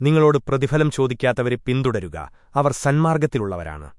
നിങ്ങളോട് പ്രതിഫലം ചോദിക്കാത്തവരെ പിന്തുടരുക. അവർ സന്മാർഗത്തിലുള്ളവരാണ്.